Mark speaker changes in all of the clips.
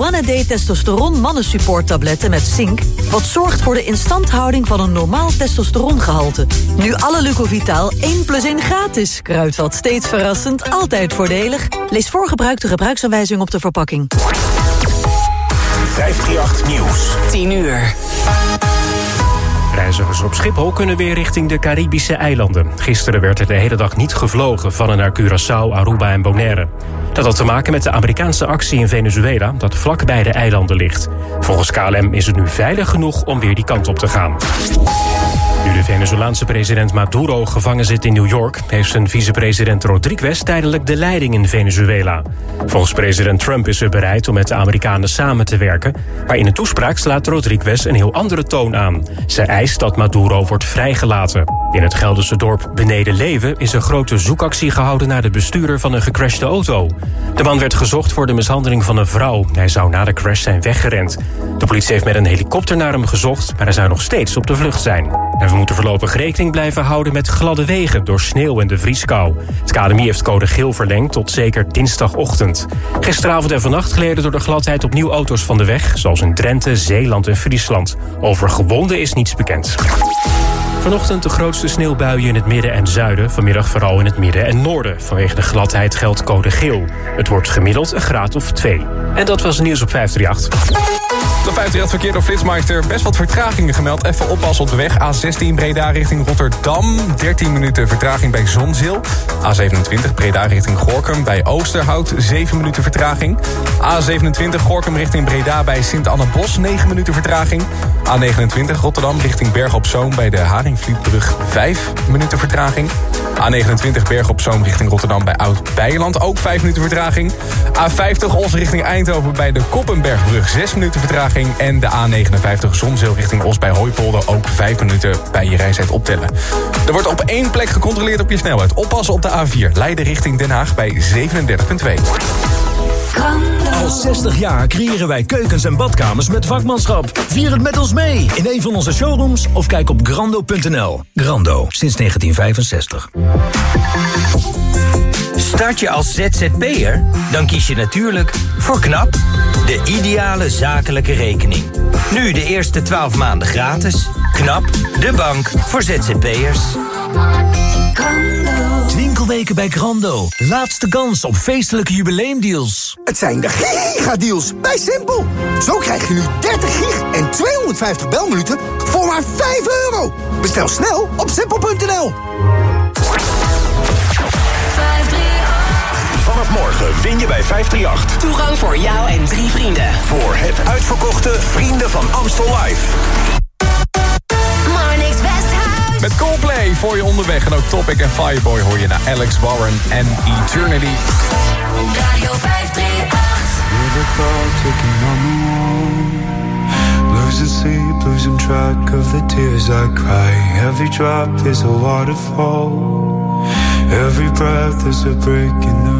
Speaker 1: One-A-Day Testosteron Mannensupport tabletten met zink... wat zorgt voor de instandhouding van een normaal testosterongehalte. Nu alle Lucovitaal 1 plus 1 gratis. Kruidvat steeds verrassend, altijd voordelig. Lees voor gebruik de gebruiksaanwijzing op de verpakking.
Speaker 2: 538 Nieuws.
Speaker 3: 10 uur.
Speaker 4: Reizigers op Schiphol kunnen weer richting de Caribische eilanden. Gisteren werd er de hele dag niet gevlogen van en naar Curaçao, Aruba en Bonaire. Dat had te maken met de Amerikaanse actie in Venezuela... dat vlak bij de eilanden ligt. Volgens KLM is het nu veilig genoeg om weer die kant op te gaan. De Venezolaanse president Maduro gevangen zit in New York... heeft zijn vicepresident Rodriguez tijdelijk de leiding in Venezuela. Volgens president Trump is hij bereid om met de Amerikanen samen te werken... maar in een toespraak slaat Rodriguez een heel andere toon aan. Ze eist dat Maduro wordt vrijgelaten. In het Gelderse dorp Beneden Leven is een grote zoekactie gehouden... naar de bestuurder van een gecrashte auto. De man werd gezocht voor de mishandeling van een vrouw. Hij zou na de crash zijn weggerend. De politie heeft met een helikopter naar hem gezocht... maar hij zou nog steeds op de vlucht zijn. En we moeten voorlopig rekening blijven houden met gladde wegen... door sneeuw en de vrieskou. Het KNMI heeft code geel verlengd tot zeker dinsdagochtend. Gisteravond en vannacht gleden door de gladheid opnieuw auto's van de weg... zoals in Drenthe, Zeeland en Friesland. Over gewonden is niets bekend. Vanochtend de grootste sneeuwbuien in het midden en zuiden. Vanmiddag vooral in het midden en noorden. Vanwege de gladheid geldt code geel. Het wordt gemiddeld een graad of twee. En dat was nieuws op 538.
Speaker 5: De 538 verkeer door Flitsmeister. Best wat vertragingen gemeld. Even oppassen op de weg. A16 Breda richting Rotterdam. 13 minuten vertraging bij Zonzeel. A27 Breda richting Gorkum bij Oosterhout. 7 minuten vertraging. A27 Gorkum richting Breda bij Sint-Anne-Bos. 9 minuten vertraging. A29 Rotterdam richting Berg op Zoom bij de Haringvlietbrug. 5 minuten vertraging. A29 Berg op Zoom richting Rotterdam bij Oud-Beijerland. Ook 5 minuten vertraging. A50 Os richting Eindhoven bij de Koppenbergbrug. 6 minuten vertraging. En de A59 Zonzeel richting Os bij Hooipolder. Ook 5 minuten bij je reistijd optellen. Er wordt op één plek gecontroleerd op je snelheid. Oppassen op de A4. Leiden richting Den Haag bij 37,2.
Speaker 6: Al 60 jaar creëren wij keukens en badkamers met vakmanschap. Vier het met ons mee in een van onze showrooms of kijk op grando.nl. Grando, sinds 1965.
Speaker 7: Start je als ZZP'er? Dan kies je natuurlijk voor KNAP, de ideale zakelijke rekening. Nu de eerste 12 maanden gratis. KNAP, de bank voor ZZP'ers.
Speaker 6: Winkelweken bij Grando. Laatste kans op feestelijke jubileumdeals.
Speaker 8: Het zijn de giga-deals bij Simpel. Zo krijg je nu 30 gig en 250 belminuten voor maar 5 euro. Bestel snel op simpel.nl.
Speaker 2: Vanaf morgen win je bij 538.
Speaker 3: Toegang voor jou en drie vrienden.
Speaker 2: Voor het uitverkochte Vrienden van Amstel Live.
Speaker 5: Met Coldplay voor je onderweg. En ook Topic en Fireboy hoor je naar Alex Warren en Eternity.
Speaker 3: Radio 538.
Speaker 9: Losing sleep, losing track of the tears I cry. Every drop is a waterfall. Every breath is a break in the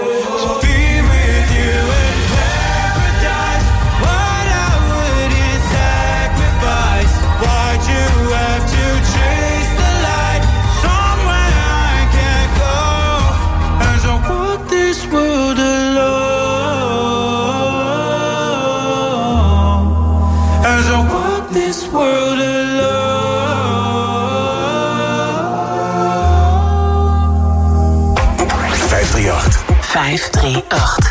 Speaker 2: 538.
Speaker 10: 538.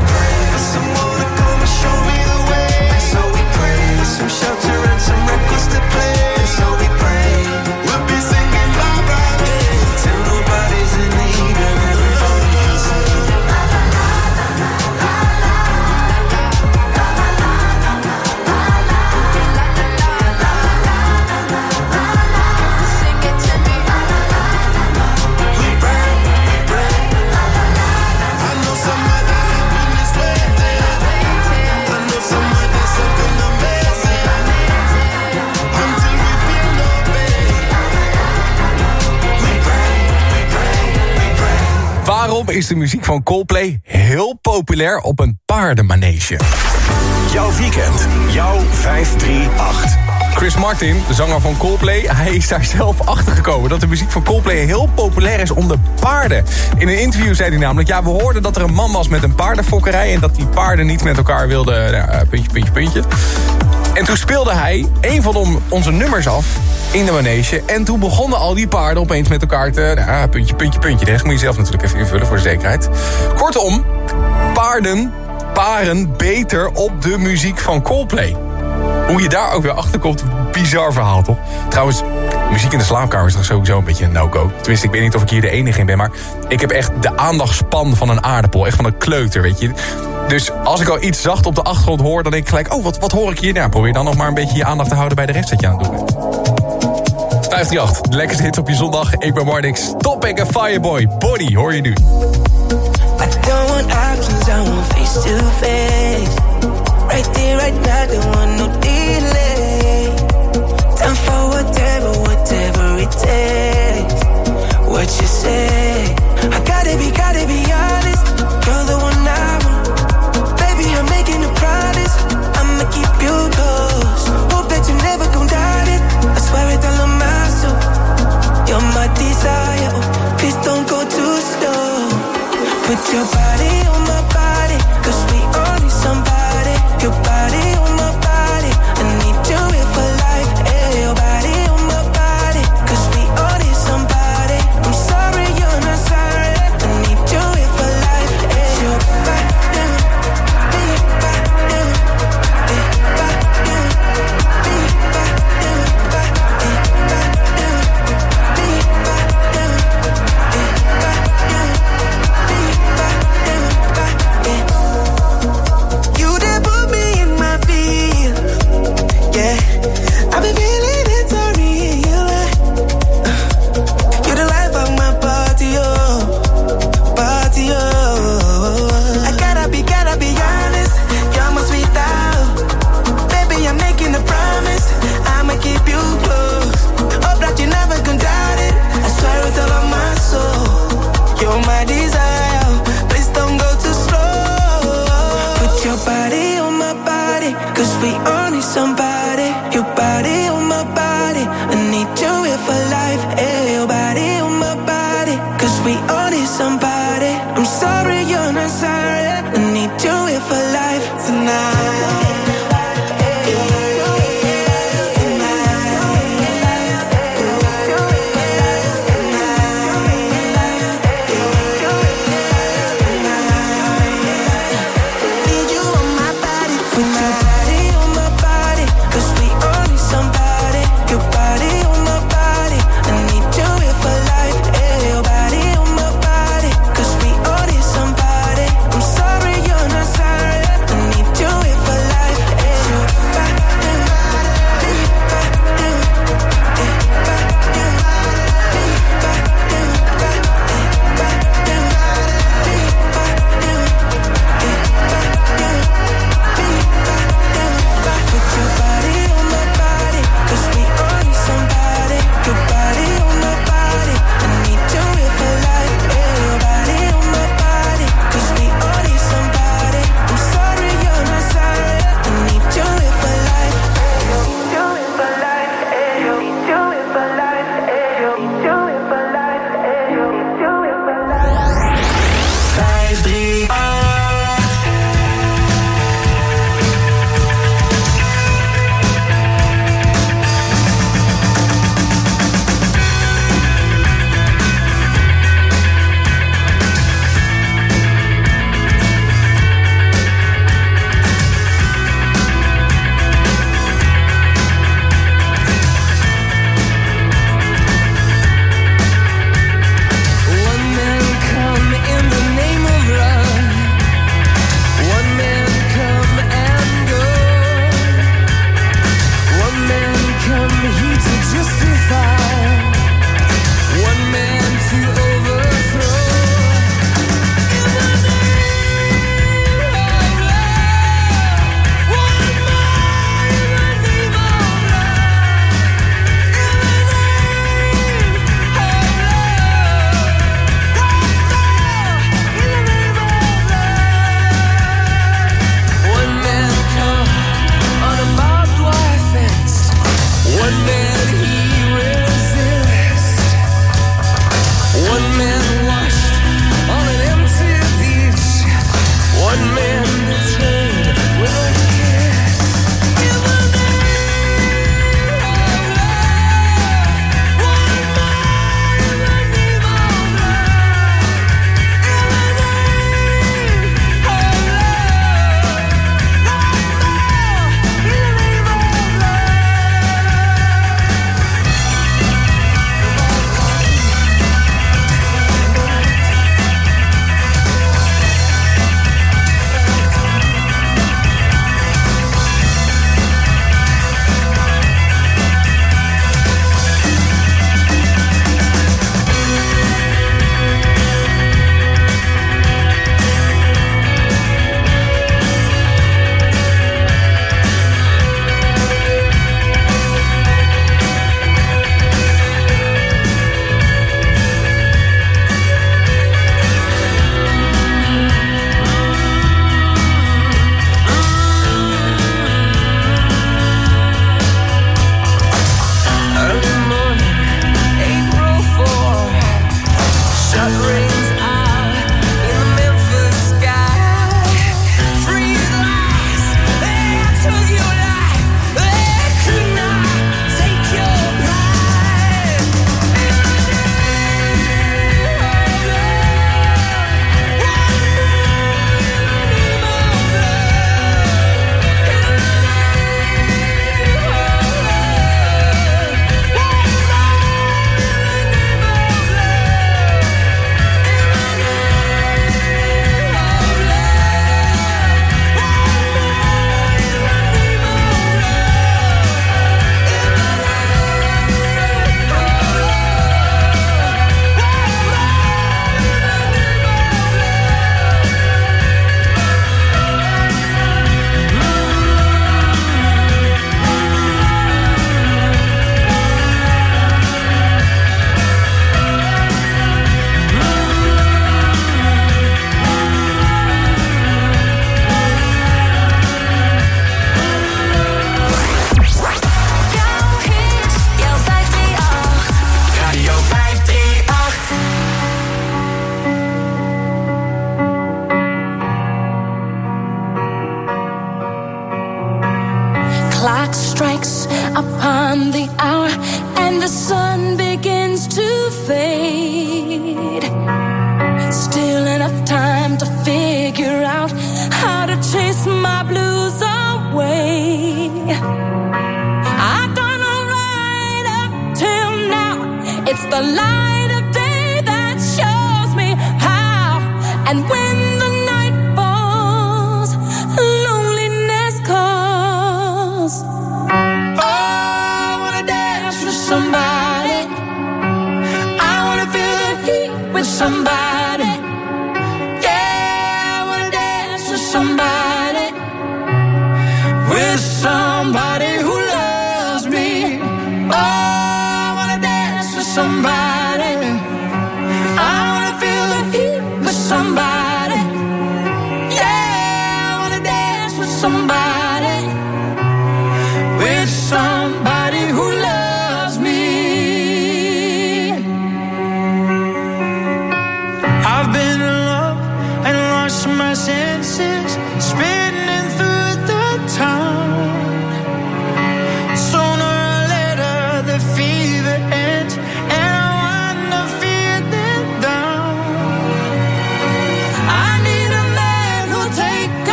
Speaker 3: is
Speaker 5: de muziek van Coldplay heel populair op een paardenmanege?
Speaker 2: Jouw weekend, jouw 538.
Speaker 5: Chris Martin, de zanger van Coldplay, hij is daar zelf achter gekomen dat de muziek van Coldplay heel populair is onder paarden. In een interview zei hij namelijk, ja, we hoorden dat er een man was met een paardenfokkerij en dat die paarden niet met elkaar wilden, nou, eh, puntje, puntje, puntje. En toen speelde hij een van on- onze nummers af in de manege. En toen begonnen al die paarden opeens met elkaar te... Nou, puntje, puntje, puntje. De rest moet je zelf natuurlijk even invullen voor de zekerheid. Kortom, paarden paren beter op de muziek van Coldplay. Hoe je daar ook weer achter komt, bizar verhaal toch? Trouwens, muziek in de slaapkamer is toch sowieso een beetje een no-go. Tenminste, ik weet niet of ik hier de enige in ben, maar ik heb echt de aandachtspan van een aardappel. Echt van een kleuter, weet je. Dus als ik al iets zacht op de achtergrond hoor, dan denk ik gelijk... oh, wat, wat hoor ik hier? Nou, probeer dan nog maar een beetje je aandacht te houden bij de rest dat je aan het doen bent. 538, de lekkerste op je zondag. Ik ben Marnix, Topic en Fireboy. Body, hoor je nu.
Speaker 11: I don't want options, I want face to face. Right there, right now, don't want no delay. Time for whatever, whatever it takes. What you say? I gotta be, gotta be honest. You close. Hope that you never gon' doubt it. I swear it all on my soul. You're my desire. Please don't go too slow. Put your body,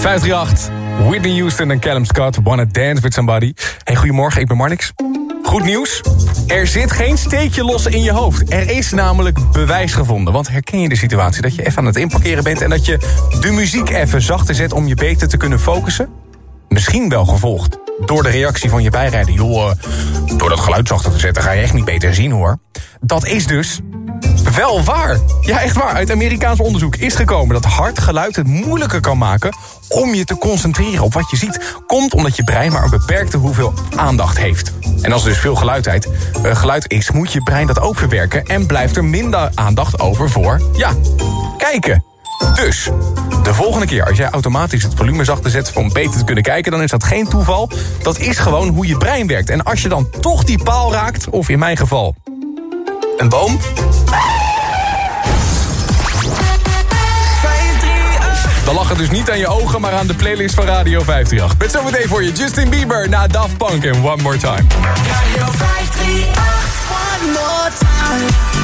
Speaker 5: 538, Whitney Houston en Callum Scott, Wanna Dance With Somebody. Hey, goedemorgen, ik ben Marnix. Goed nieuws, er zit geen steekje los in je hoofd. Er is namelijk bewijs gevonden. Want herken je de situatie dat je even aan het inparkeren bent... en dat je de muziek even zachter zet om je beter te kunnen focussen? Misschien wel gevolgd door de reactie van je bijrijder. Joh, eh, door dat geluid zachter te zetten ga je echt niet beter zien hoor. Dat is dus wel waar. Ja, echt waar. Uit Amerikaans onderzoek is gekomen dat hard geluid het moeilijker kan maken om je te concentreren op wat je ziet. Komt omdat je brein maar een beperkte hoeveel aandacht heeft. En als er dus veel geluid, eh, geluid is, moet je brein dat ook verwerken... en blijft er minder aandacht over voor, ja, kijken. Dus, de volgende keer als jij automatisch het volume zachter zet... om beter te kunnen kijken, dan is dat geen toeval. Dat is gewoon hoe je brein werkt. En als je dan toch die paal raakt, of in mijn geval een boom... Lag het dus niet aan je ogen, maar aan de playlist van Radio 538. Met zometeen voor je Justin Bieber na Daft Punk en One More Time.
Speaker 11: Radio 538, one more time.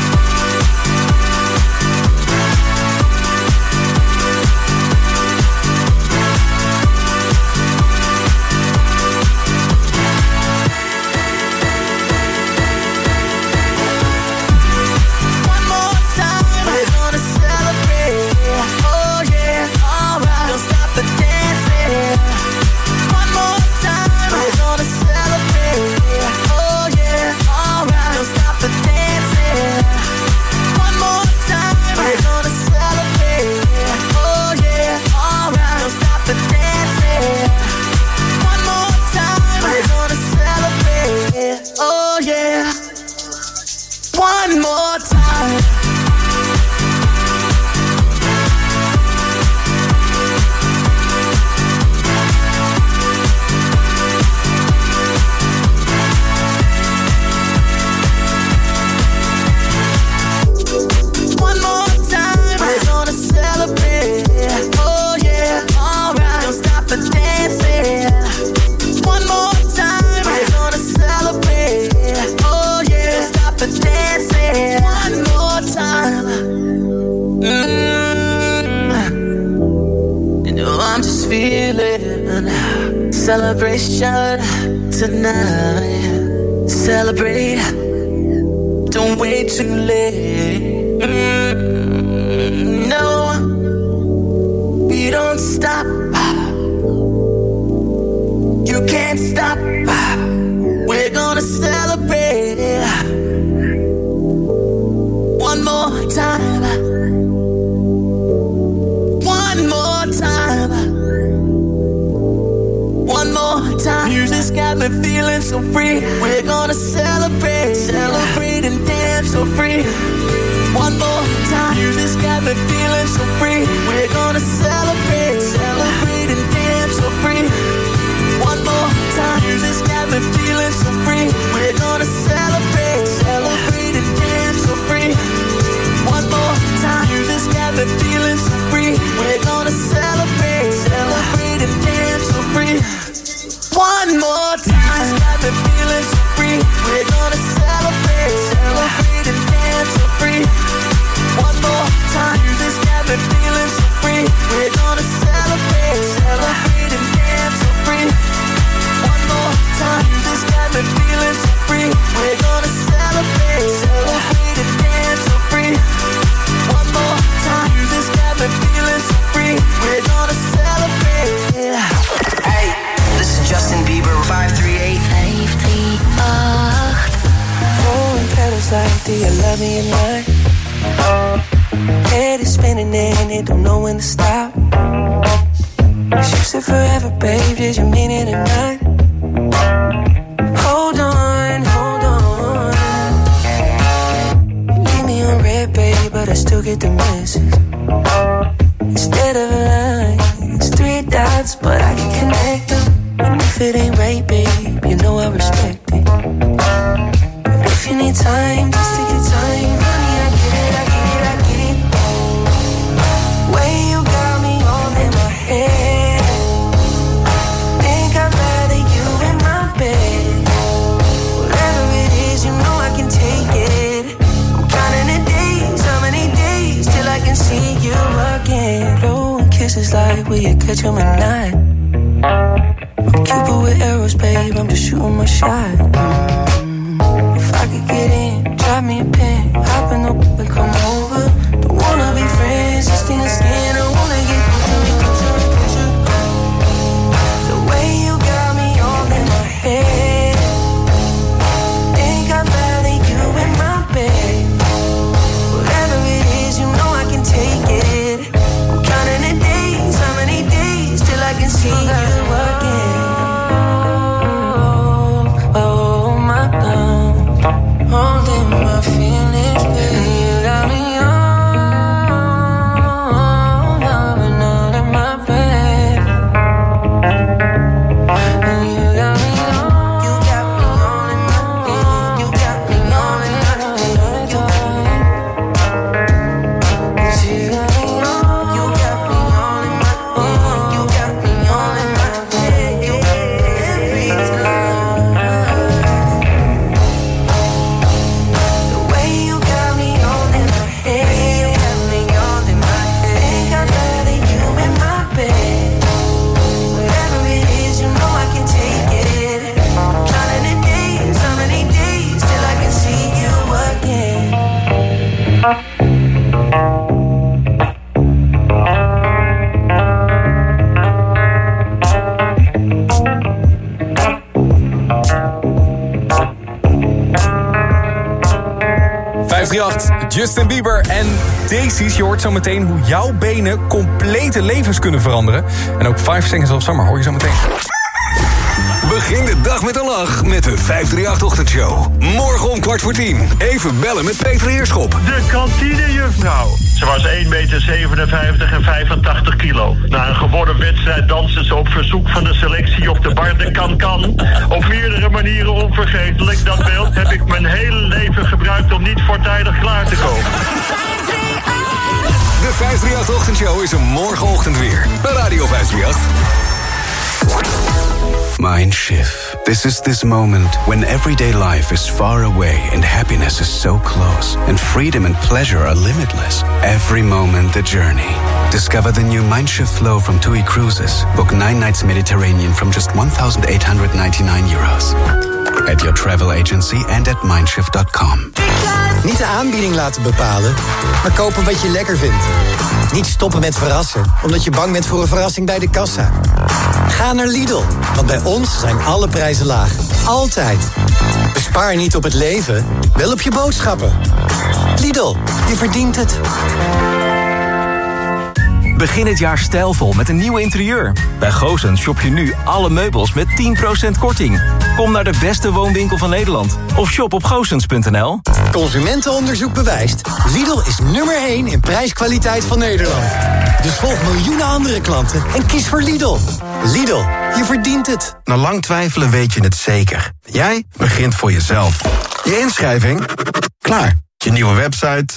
Speaker 11: We're gonna celebrate, celebrate
Speaker 12: and dance so free. One more time. Music's got me feeling so free. We're gonna celebrate, celebrate and dance so free. One more time. Music's got me feeling so free. We're gonna celebrate.
Speaker 13: Hey, this is Justin Bieber, 538.
Speaker 12: 538.
Speaker 11: Throwing petals like, do you love me or not? Head is spinning and it don't know when to stop. Cause You said forever, babe, did you mean it or not? Hold on, hold on. Leave me on red, babe, but I still get the message. Instead of a line, it's three dots, but I can connect them. And if it ain't right, babe, you know I respect it. But if you need time, just will you catch 'em or not? I'm Cupid with arrows, babe. I'm just shooting my shot.
Speaker 5: Daisy's. Je hoort zo meteen hoe jouw benen complete levens kunnen veranderen. En ook 5 Seconds of Summer hoor je zo meteen.
Speaker 2: Begin de dag met een lach met de 538-ochtendshow. Morgen om kwart voor tien. Even bellen met Peter Heerschop.
Speaker 14: De kantinejuffrouw. Ze was 1,57 meter en 85 kilo. Na een geworden wedstrijd danste ze op verzoek van de selectie op de bar de kan-kan. Op meerdere manieren onvergetelijk. Dat beeld heb ik mijn hele leven gebruikt om niet voortijdig klaar te komen.
Speaker 2: De 538-ochtendshow is er morgenochtend weer. Bij Radio 538.
Speaker 15: Mindshift. This is this moment when everyday life is far away and happiness is so close, and freedom and pleasure are limitless. Every moment the journey. Discover the new Mindshift flow from TUI Cruises. Book nine nights Mediterranean from just 1,899 euros. At your travel agency and at mindshift.com.
Speaker 16: Niet de aanbieding laten bepalen, maar kopen wat je lekker vindt. Niet stoppen met verrassen, omdat je bang bent voor een verrassing bij de kassa. Ga naar Lidl, want bij ons zijn alle prijzen laag. Altijd. Bespaar niet op het leven, wel op je boodschappen. Lidl, je verdient het.
Speaker 17: Begin het jaar stijlvol met een nieuw interieur. Bij Goosens shop je nu alle meubels met 10% korting. Kom naar de beste woonwinkel van Nederland of shop op goosens.nl.
Speaker 16: Consumentenonderzoek bewijst. Lidl is nummer 1 in prijskwaliteit van Nederland. Dus volg miljoenen andere klanten en kies voor Lidl. Lidl, je verdient het.
Speaker 18: Na lang twijfelen weet je het zeker. Jij begint voor jezelf. Je inschrijving? Klaar. Je nieuwe website?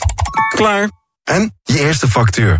Speaker 18: Klaar. En je eerste factuur?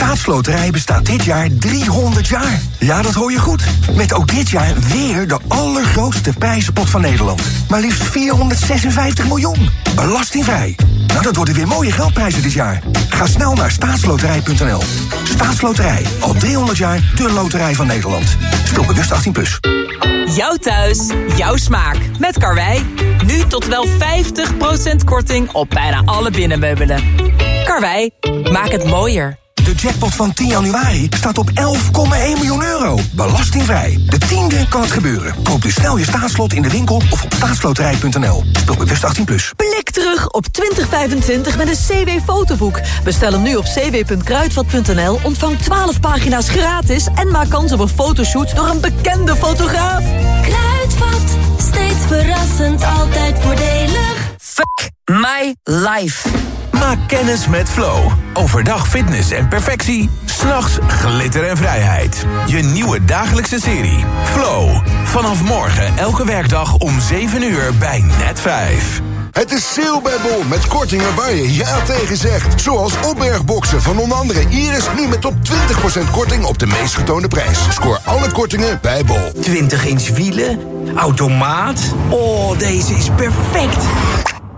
Speaker 19: Staatsloterij bestaat dit jaar 300 jaar. Ja, dat hoor je goed. Met ook dit jaar weer de allergrootste prijzenpot van Nederland. Maar liefst 456 miljoen. Belastingvrij. Nou, dat worden weer mooie geldprijzen dit jaar. Ga snel naar staatsloterij.nl. Staatsloterij. Al 300 jaar de loterij van Nederland. Speel bewust 18+. Plus.
Speaker 20: Jouw thuis, jouw smaak. Met Karwei. Nu tot wel 50% korting op bijna alle binnenmeubelen. Karwei, maak het mooier.
Speaker 19: De jackpot van 10 januari staat op 11,1 miljoen euro. Belastingvrij. De tiende kan het gebeuren. Koop dus snel je staatslot in de winkel of op staatsloterij.nl. Speel bewust 18+. Plus.
Speaker 1: Blik terug op 2025 met een CW-fotoboek. Bestel hem nu op cw.kruidvat.nl, ontvang 12 pagina's gratis... en maak kans op een fotoshoot door een bekende fotograaf.
Speaker 21: Kruidvat, steeds verrassend, altijd voordelig.
Speaker 22: Fuck my life. Maak kennis met Flow. Overdag fitness en perfectie. S'nachts glitter en vrijheid. Je nieuwe dagelijkse serie. Flow. Vanaf morgen elke werkdag om 7 uur bij Net 5.
Speaker 23: Het is sale bij Bol met kortingen waar je ja tegen zegt. Zoals opbergboxen van onder andere Iris nu met tot 20% korting op de meest getoonde prijs. Scoor alle kortingen bij Bol.
Speaker 7: 20 inch wielen, automaat. Oh, deze is perfect.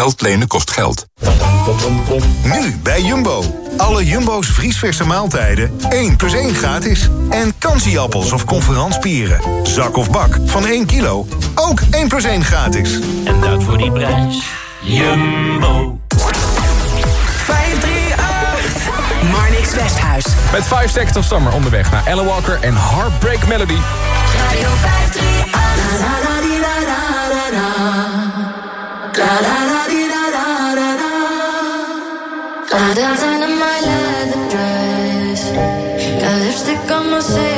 Speaker 24: Geld lenen kost geld. Nu bij Jumbo. Alle Jumbo's vriesverse maaltijden 1 plus 1 gratis. En kansieappels of conferanspieren. Zak of bak van 1 kilo. Ook 1 plus 1 gratis.
Speaker 7: En dat voor die prijs. Jumbo.
Speaker 3: 538. Marnix Westhuis.
Speaker 5: Met 5 Seconds of Summer onderweg naar Ellen Walker en Heartbreak Melody.
Speaker 21: Radio 538.
Speaker 12: I'm dancing in my leather dress. Got lipstick on my cigarette.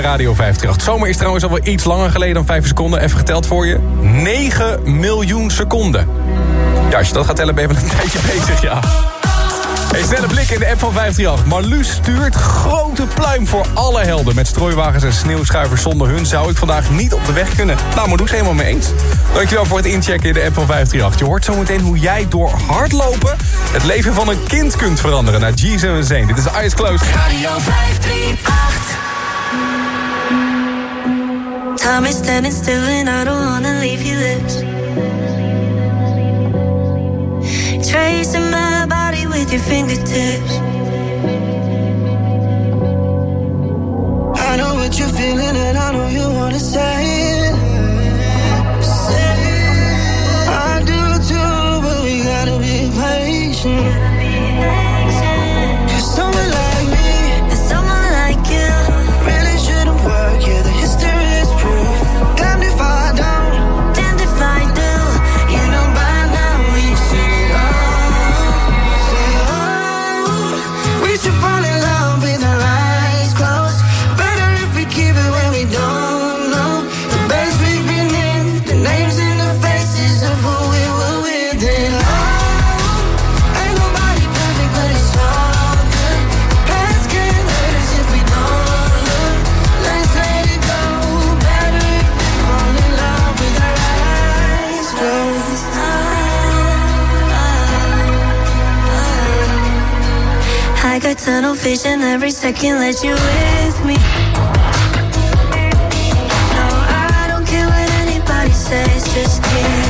Speaker 5: Radio 538. Zomer is trouwens al wel iets langer geleden dan 5 seconden. Even geteld voor je. 9 miljoen seconden. Ja, als je dat gaat tellen ben je wel een tijdje bezig, ja. Hey, snelle blik in de app van 538. Marluus stuurt grote pluim voor alle helden. Met strooiwagens en sneeuwschuivers zonder hun zou ik vandaag niet op de weg kunnen. Nou, Marloes, helemaal mee eens. Dankjewel voor het inchecken in de app van 538. Je hoort zo meteen hoe jij door hardlopen het leven van een kind kunt veranderen. Naar Jesus en Zane. Dit is Ice Close.
Speaker 12: Radio 538. Time is standing still and I don't wanna leave your lips. Tracing my body with your fingertips.
Speaker 11: I know what you're feeling and I know you wanna say it. Say it. I do too, but we gotta be patient.
Speaker 12: vision every second that you with me. No, I don't care what anybody says, just kidding.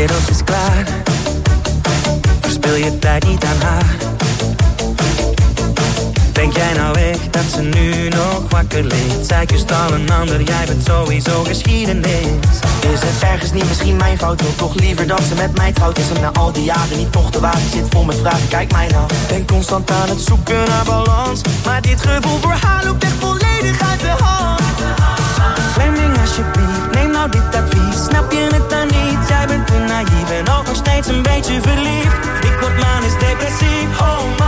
Speaker 11: Kerels is klaar. Verspil je tijd niet aan haar. Denk jij nou echt dat ze nu nog wakker ligt? Zij kust al een ander, jij bent sowieso geschiedenis. Is het ergens niet misschien mijn fout? Wil toch liever dat ze met mij trouwt? Is hem na al die jaren niet toch te wagen? Zit vol met vragen, kijk mij nou. Ben constant aan het zoeken naar balans. Maar dit gevoel voor haar loopt echt volledig uit de hand. Fleming alsjeblieft, neem nou dit advies Snap je het naïef en ook nog steeds een beetje verliefd. Ik word manisch depressief, oh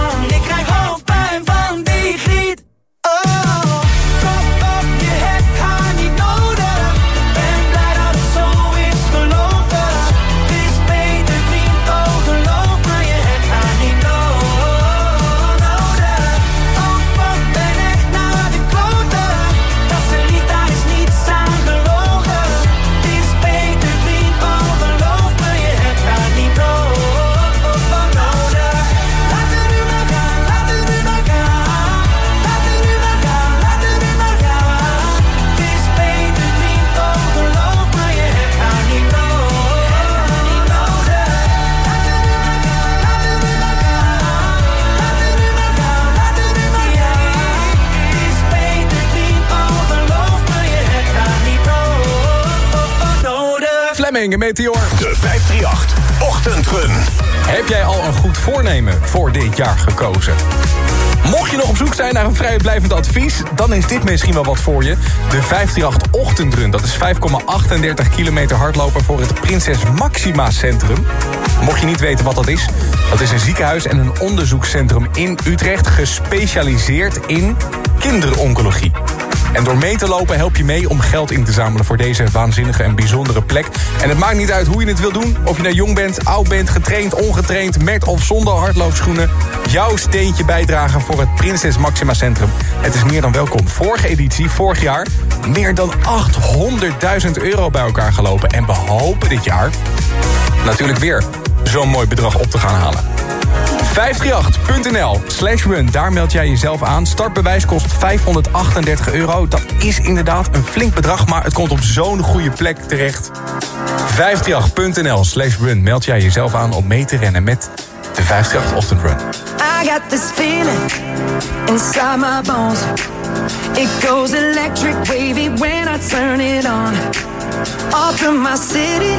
Speaker 5: Meteor.
Speaker 22: De 538 Ochtendrun.
Speaker 5: Heb jij al een goed voornemen voor dit jaar gekozen? Mocht je nog op zoek zijn naar een vrijblijvend advies... dan is dit misschien wel wat voor je. De 538 Ochtendrun, dat is 5,38 kilometer hardlopen... voor het Prinses Maxima Centrum. Mocht je niet weten wat dat is... dat is een ziekenhuis en een onderzoekscentrum in Utrecht... gespecialiseerd in kinderoncologie. En door mee te lopen help je mee om geld in te zamelen... voor deze waanzinnige en bijzondere plek. En het maakt niet uit hoe je het wil doen. Of je nou jong bent, oud bent, getraind, ongetraind... met of zonder hardloopschoenen. Jouw steentje bijdragen voor het Prinses Maxima Centrum. Het is meer dan welkom. Vorige editie, vorig jaar... meer dan 800.000 euro bij elkaar gelopen. En we hopen dit jaar natuurlijk weer zo'n mooi bedrag op te gaan halen. 538.nl slash run, daar meld jij jezelf aan. Startbewijs kost 538 euro. Dat is inderdaad een flink bedrag, maar het komt op zo'n goede plek terecht. 538.nl slash run, meld jij jezelf aan om mee te rennen met de 538 Ochtendrun.
Speaker 25: I got this feeling inside my bones. It goes electric wavy when I turn it on. My city,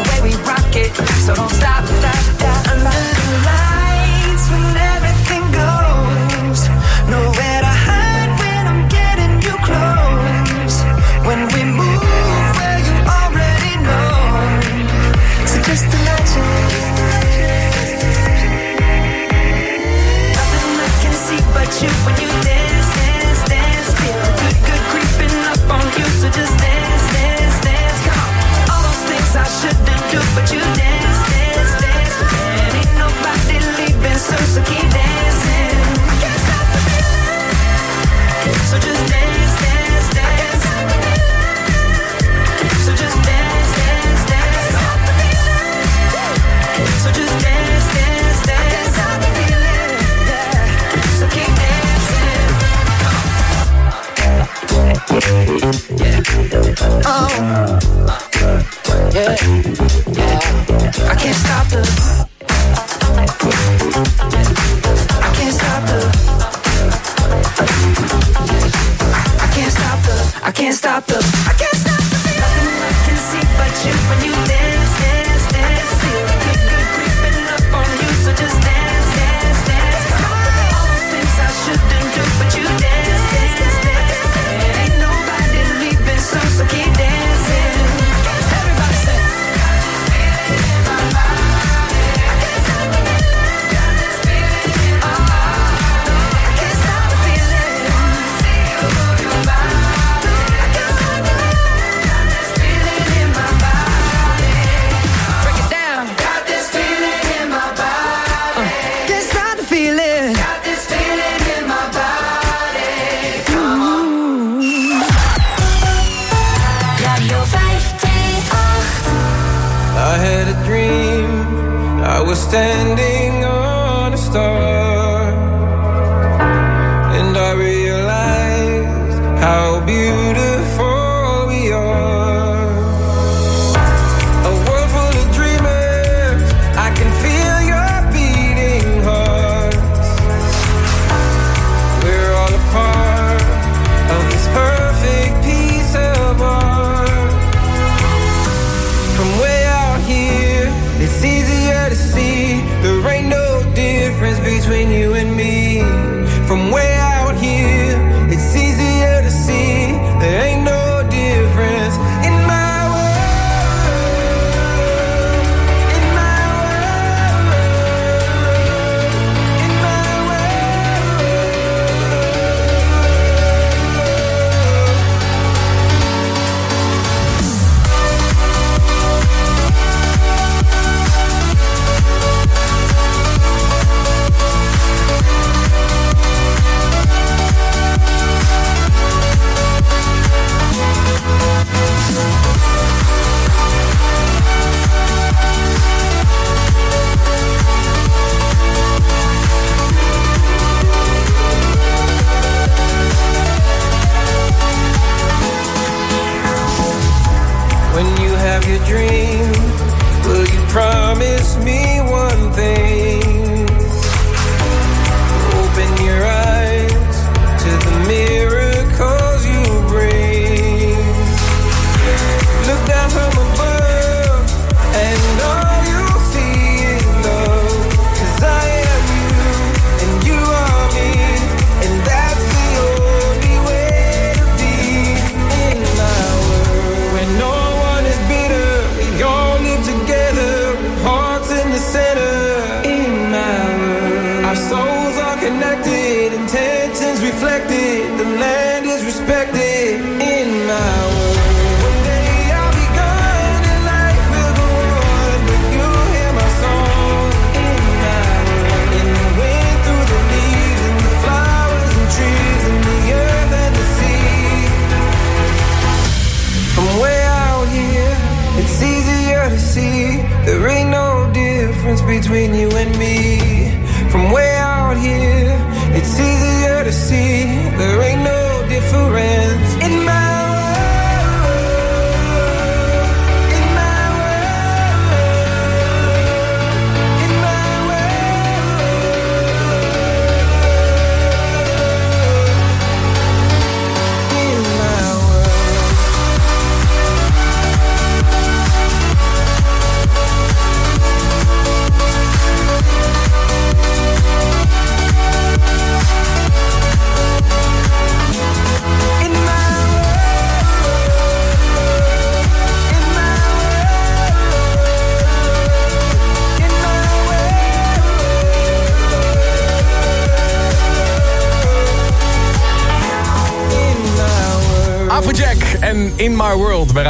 Speaker 26: standing.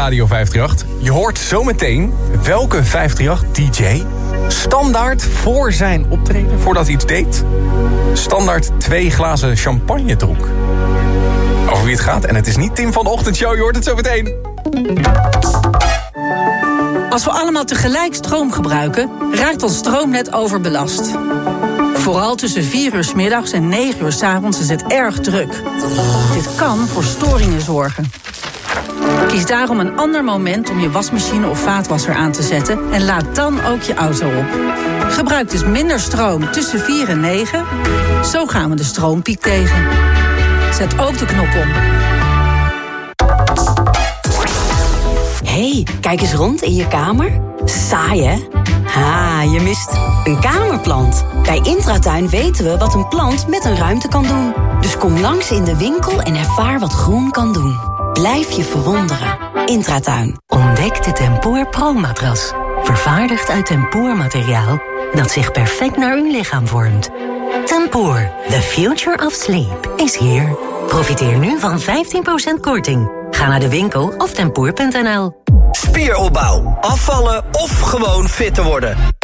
Speaker 5: Radio 538. Je hoort zometeen welke 538-DJ standaard voor zijn optreden, voordat hij iets deed, standaard twee glazen champagne dronk. Over wie het gaat, en het is niet Tim van de Ochtendshow, je hoort het zo meteen.
Speaker 27: Als we allemaal tegelijk stroom gebruiken, raakt ons stroomnet overbelast. Vooral tussen 4 uur 's middags en 9 uur 's avonds is het erg druk. Dit kan voor storingen zorgen. Kies daarom een ander moment om je wasmachine of vaatwasser aan te zetten en laad dan ook je auto op. Gebruik dus minder stroom tussen 4 en 9. Zo gaan we de stroompiek tegen. Zet ook de knop om.
Speaker 28: hey, kijk eens rond in je kamer. Saai, hè? Ha, je mist een kamerplant. Bij Intratuin weten we wat een plant met een ruimte kan doen. Dus kom langs in de winkel en ervaar wat groen kan doen. Blijf je verwonderen. Intratuin.
Speaker 29: Ontdek de Tempoor Pro-matras. Vervaardigd uit tempoormateriaal dat zich perfect naar uw lichaam vormt. Tempoor, the future of sleep, is here. Profiteer nu van 15% korting. Ga naar de winkel of tempoor.nl.
Speaker 30: Spieropbouw, afvallen of gewoon fit te worden.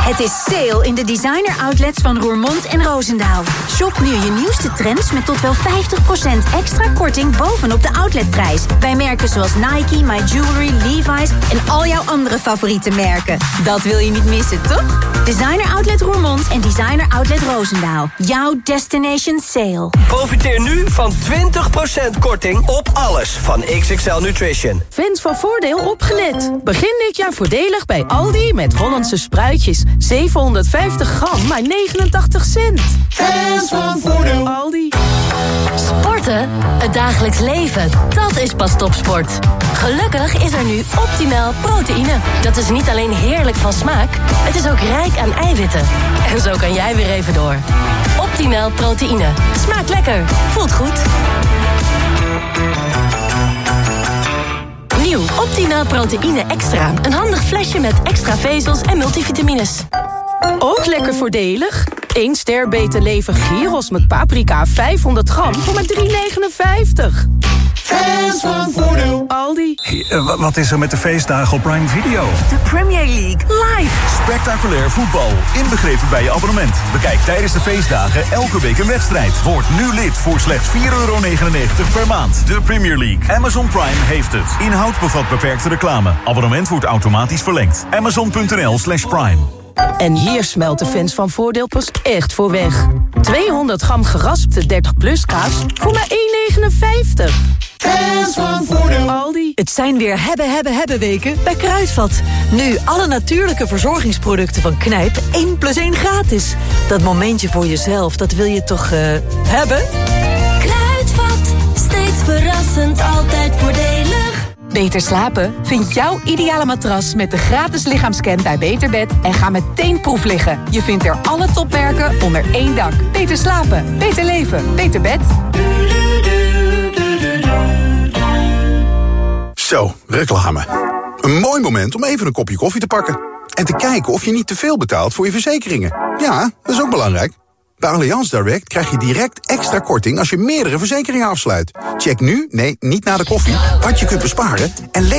Speaker 31: Het is sale in de designer outlets van Roermond en Roosendaal. Shop nu je nieuwste trends met tot wel 50% extra korting bovenop de outletprijs. Bij merken zoals Nike, My Jewelry, Levi's en al jouw andere favoriete merken. Dat wil je niet missen, toch? Designer Outlet Roermond en Designer Outlet Roosendaal. Jouw destination sale.
Speaker 30: Profiteer nu van 20% korting op alles van XXL Nutrition.
Speaker 32: Fans van Voordeel opgelet. Begin dit jaar voordelig bij Aldi met Hollandse spruitjes. 750 gram, maar 89 cent.
Speaker 31: Fans van Voordeel.
Speaker 32: Aldi.
Speaker 29: Sporten, het dagelijks leven, dat is pas topsport. Gelukkig is er nu optimaal proteïne. Dat is niet alleen heerlijk van smaak, het is ook rijk aan eiwitten. En zo kan jij weer even door. Optimaal proteïne. Smaakt lekker, voelt goed. Nieuw Optimaal proteïne extra. Een handig flesje met extra vezels en multivitamines.
Speaker 32: Ook lekker voordelig. 1 ster beter leven gyros met paprika 500 gram voor maar 3,59.
Speaker 31: Fans van Voordeel.
Speaker 32: Aldi.
Speaker 33: Eh, wat is er met de feestdagen op Prime Video?
Speaker 32: De Premier League live.
Speaker 33: Spectaculair voetbal, inbegrepen bij je abonnement. Bekijk tijdens de feestdagen elke week een wedstrijd. Word nu lid voor slechts 4,99 per maand. De Premier League. Amazon Prime heeft het. Inhoud bevat beperkte reclame. Abonnement wordt automatisch verlengd. Amazon.nl slash prime.
Speaker 32: En hier smelt de fans van Voordeel pas echt voor weg. 200 gram geraspte 30 plus kaas voor maar 1,59.
Speaker 31: Fans van Voordeel.
Speaker 32: Aldi.
Speaker 1: Het zijn weer hebben, hebben, hebben weken bij Kruidvat. Nu alle natuurlijke verzorgingsproducten van Knijp 1 plus 1 gratis. Dat momentje voor jezelf, dat wil je toch eh, hebben?
Speaker 29: Kruidvat, steeds verrassend, altijd voordelig.
Speaker 20: Beter slapen? Vind jouw ideale matras met de gratis lichaamscan bij Beterbed en ga meteen proef liggen. Je vindt er alle topmerken onder één dak. Beter slapen, beter leven, beter bed.
Speaker 23: Zo, reclame. Een mooi moment om even een kopje koffie te pakken. En te kijken of je niet te veel betaalt voor je verzekeringen. Ja, dat is ook belangrijk. Bij Allianz Direct krijg je direct extra korting als je meerdere verzekeringen afsluit. Check nu, nee, niet na de koffie, wat je kunt besparen... en lees